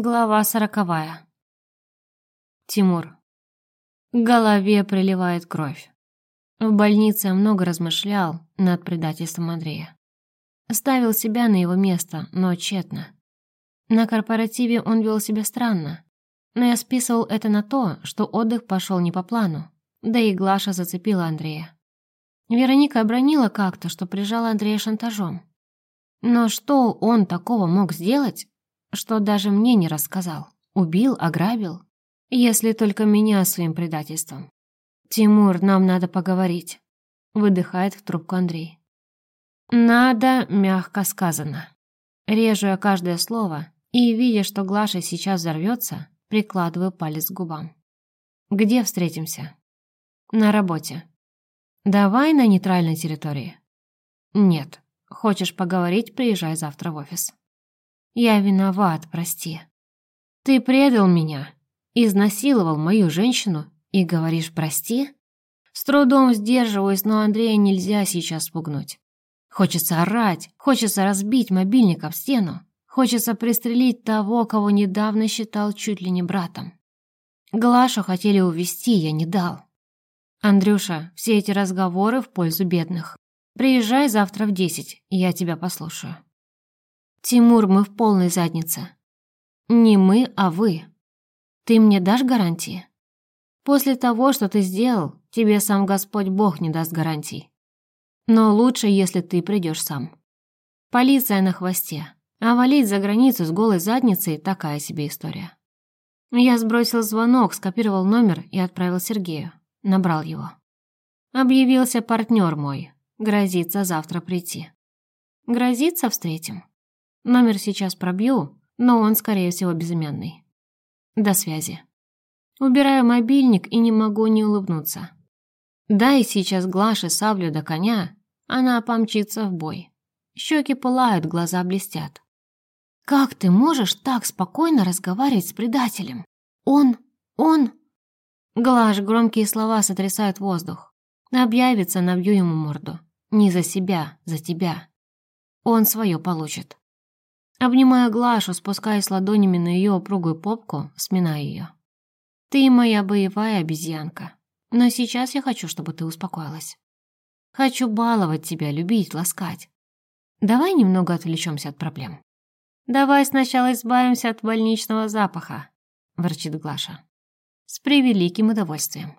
Глава сороковая. Тимур. К голове приливает кровь. В больнице много размышлял над предательством Андрея. Ставил себя на его место, но тщетно. На корпоративе он вел себя странно, но я списывал это на то, что отдых пошел не по плану, да и Глаша зацепила Андрея. Вероника обронила как-то, что прижала Андрея шантажом. Но что он такого мог сделать, что даже мне не рассказал. Убил, ограбил. Если только меня своим предательством. «Тимур, нам надо поговорить», — выдыхает в трубку Андрей. «Надо» мягко сказано. Режу я каждое слово и, видя, что Глаша сейчас взорвется, прикладываю палец к губам. «Где встретимся?» «На работе». «Давай на нейтральной территории». «Нет. Хочешь поговорить, приезжай завтра в офис». Я виноват, прости. Ты предал меня, изнасиловал мою женщину и говоришь «прости»? С трудом сдерживаюсь, но Андрея нельзя сейчас спугнуть. Хочется орать, хочется разбить мобильник об стену, хочется пристрелить того, кого недавно считал чуть ли не братом. Глашу хотели увести, я не дал. Андрюша, все эти разговоры в пользу бедных. Приезжай завтра в десять, я тебя послушаю. Тимур, мы в полной заднице. Не мы, а вы. Ты мне дашь гарантии? После того, что ты сделал, тебе сам Господь Бог не даст гарантий. Но лучше, если ты придешь сам. Полиция на хвосте, а валить за границу с голой задницей – такая себе история. Я сбросил звонок, скопировал номер и отправил Сергею. Набрал его. Объявился партнер мой. Грозится завтра прийти. Грозится встретим. Номер сейчас пробью, но он, скорее всего, безымянный. До связи. Убираю мобильник и не могу не улыбнуться. Дай сейчас Глаше саблю до коня, она помчится в бой. Щеки пылают, глаза блестят. Как ты можешь так спокойно разговаривать с предателем? Он... он... Глаш, громкие слова сотрясают воздух. Объявится, набью ему морду. Не за себя, за тебя. Он свое получит. Обнимая Глашу, спускаясь ладонями на ее упругую попку, сминая ее. «Ты моя боевая обезьянка, но сейчас я хочу, чтобы ты успокоилась. Хочу баловать тебя, любить, ласкать. Давай немного отвлечемся от проблем. Давай сначала избавимся от больничного запаха», — ворчит Глаша. «С превеликим удовольствием.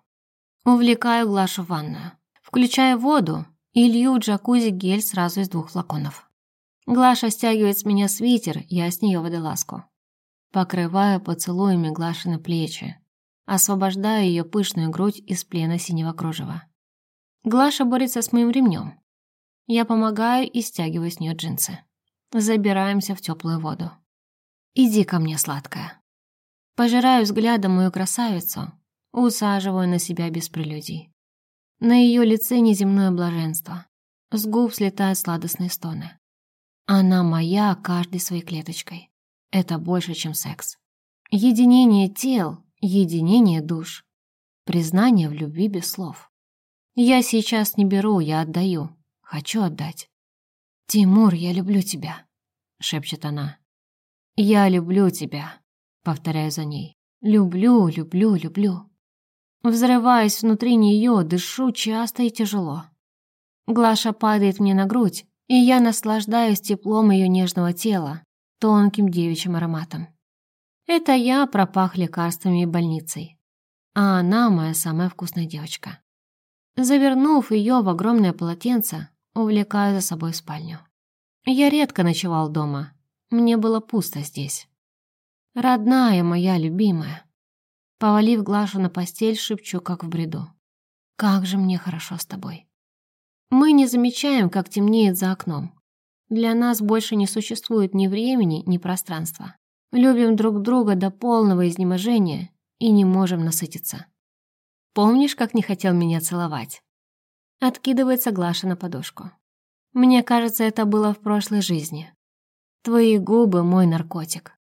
Увлекаю Глашу в ванную, включаю воду и лью джакузи гель сразу из двух флаконов. Глаша стягивает с меня свитер, я с нее водолазку. Покрываю поцелуями Глашины плечи, освобождаю ее пышную грудь из плена синего кружева. Глаша борется с моим ремнем. Я помогаю и стягиваю с нее джинсы. Забираемся в теплую воду. «Иди ко мне, сладкая». Пожираю взглядом мою красавицу, усаживаю на себя без прелюдий. На ее лице неземное блаженство. С губ слетают сладостные стоны. Она моя каждой своей клеточкой. Это больше, чем секс. Единение тел, единение душ. Признание в любви без слов. Я сейчас не беру, я отдаю. Хочу отдать. «Тимур, я люблю тебя», — шепчет она. «Я люблю тебя», — повторяю за ней. «Люблю, люблю, люблю». Взрываюсь внутри нее, дышу часто и тяжело. Глаша падает мне на грудь, и я наслаждаюсь теплом ее нежного тела, тонким девичьим ароматом. Это я пропах лекарствами и больницей, а она моя самая вкусная девочка. Завернув ее в огромное полотенце, увлекаю за собой в спальню. Я редко ночевал дома, мне было пусто здесь. Родная моя любимая. Повалив Глашу на постель, шепчу, как в бреду. Как же мне хорошо с тобой. Мы не замечаем, как темнеет за окном. Для нас больше не существует ни времени, ни пространства. Любим друг друга до полного изнеможения и не можем насытиться. Помнишь, как не хотел меня целовать? Откидывается Глаша на подушку. Мне кажется, это было в прошлой жизни. Твои губы — мой наркотик.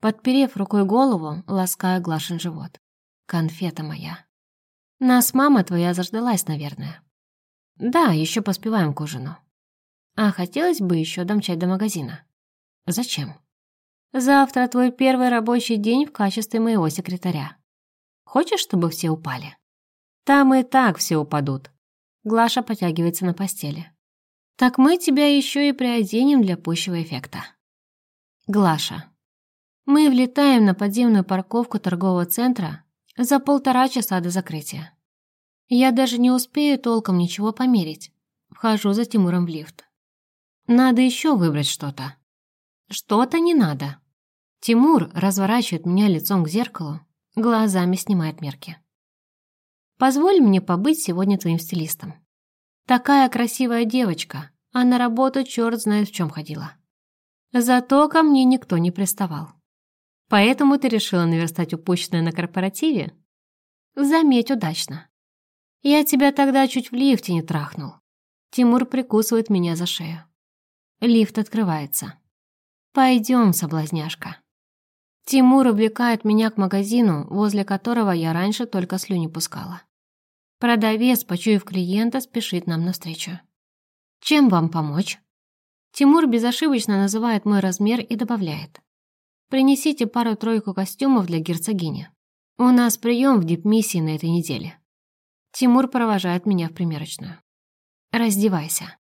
Подперев рукой голову, ласкаю Глашин живот. Конфета моя. Нас мама твоя заждалась, наверное. Да, еще поспеваем к ужину. А хотелось бы еще домчать до магазина. Зачем? Завтра твой первый рабочий день в качестве моего секретаря. Хочешь, чтобы все упали? Там и так все упадут. Глаша потягивается на постели. Так мы тебя еще и приоденем для пущего эффекта. Глаша. Мы влетаем на подземную парковку торгового центра за полтора часа до закрытия. Я даже не успею толком ничего померить. Вхожу за Тимуром в лифт. Надо еще выбрать что-то. Что-то не надо. Тимур разворачивает меня лицом к зеркалу, глазами снимает мерки. Позволь мне побыть сегодня твоим стилистом. Такая красивая девочка, а на работу черт знает в чем ходила. Зато ко мне никто не приставал. Поэтому ты решила наверстать упущенное на корпоративе? Заметь удачно. Я тебя тогда чуть в лифте не трахнул. Тимур прикусывает меня за шею. Лифт открывается. Пойдем, соблазняшка. Тимур увлекает меня к магазину, возле которого я раньше только слюни пускала. Продавец, почуяв клиента, спешит нам навстречу. «Чем вам помочь?» Тимур безошибочно называет мой размер и добавляет. «Принесите пару-тройку костюмов для герцогини. У нас прием в дипмиссии на этой неделе». Тимур провожает меня в примерочную. «Раздевайся».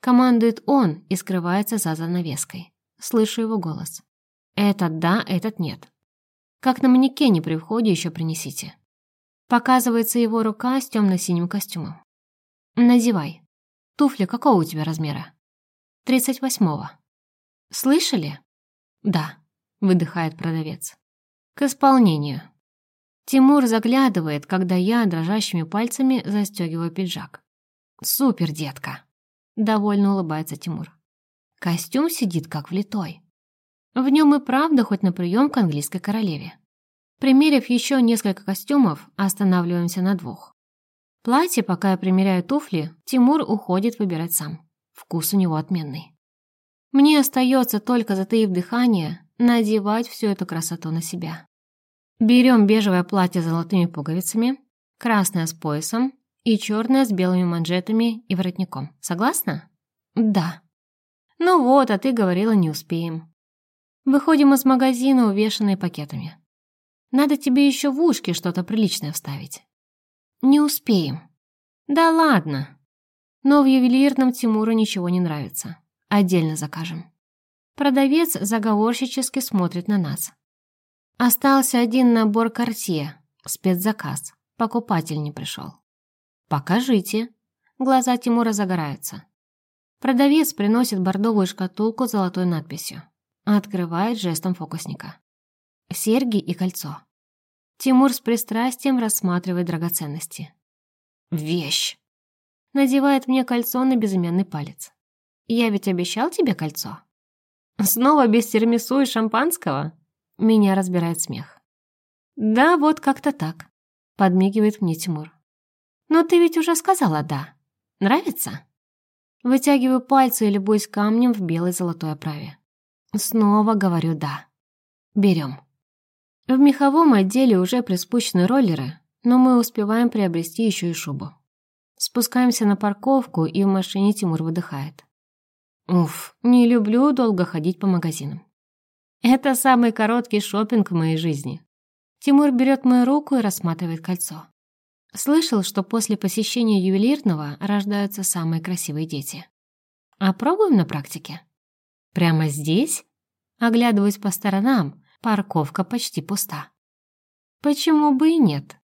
Командует он и скрывается за занавеской. Слышу его голос. «Этот да, этот нет. Как на манекене при входе еще принесите». Показывается его рука с темно-синим костюмом. «Надевай. Туфли какого у тебя размера?» «Тридцать восьмого». «Слышали?» «Да», — выдыхает продавец. «К исполнению». Тимур заглядывает, когда я дрожащими пальцами застегиваю пиджак. «Супер, детка!» — довольно улыбается Тимур. Костюм сидит как влитой. В нем и правда хоть на прием к английской королеве. Примерив еще несколько костюмов, останавливаемся на двух. Платье, пока я примеряю туфли, Тимур уходит выбирать сам. Вкус у него отменный. Мне остается только, затаив дыхание, надевать всю эту красоту на себя. Берем бежевое платье с золотыми пуговицами, красное с поясом и черное с белыми манжетами и воротником. Согласна? Да. Ну вот, а ты говорила, не успеем. Выходим из магазина, увешанные пакетами. Надо тебе еще в ушки что-то приличное вставить. Не успеем. Да ладно. Но в ювелирном Тимуру ничего не нравится. Отдельно закажем. Продавец заговорщически смотрит на нас. Остался один набор картье, спецзаказ. Покупатель не пришел. Покажите. Глаза Тимура загораются. Продавец приносит бордовую шкатулку с золотой надписью. Открывает жестом фокусника. Серьги и кольцо. Тимур с пристрастием рассматривает драгоценности. «Вещь!» Надевает мне кольцо на безымянный палец. «Я ведь обещал тебе кольцо?» «Снова без термису и шампанского?» Меня разбирает смех. «Да, вот как-то так», — подмигивает мне Тимур. «Но ты ведь уже сказала «да». Нравится?» Вытягиваю пальцы и любуюсь камнем в белой золотой оправе. Снова говорю «да». Берем. В меховом отделе уже приспущены роллеры, но мы успеваем приобрести еще и шубу. Спускаемся на парковку, и в машине Тимур выдыхает. Уф, не люблю долго ходить по магазинам. Это самый короткий шопинг в моей жизни. Тимур берет мою руку и рассматривает кольцо. Слышал, что после посещения ювелирного рождаются самые красивые дети. А пробуем на практике? Прямо здесь? Оглядываясь по сторонам, парковка почти пуста. Почему бы и нет?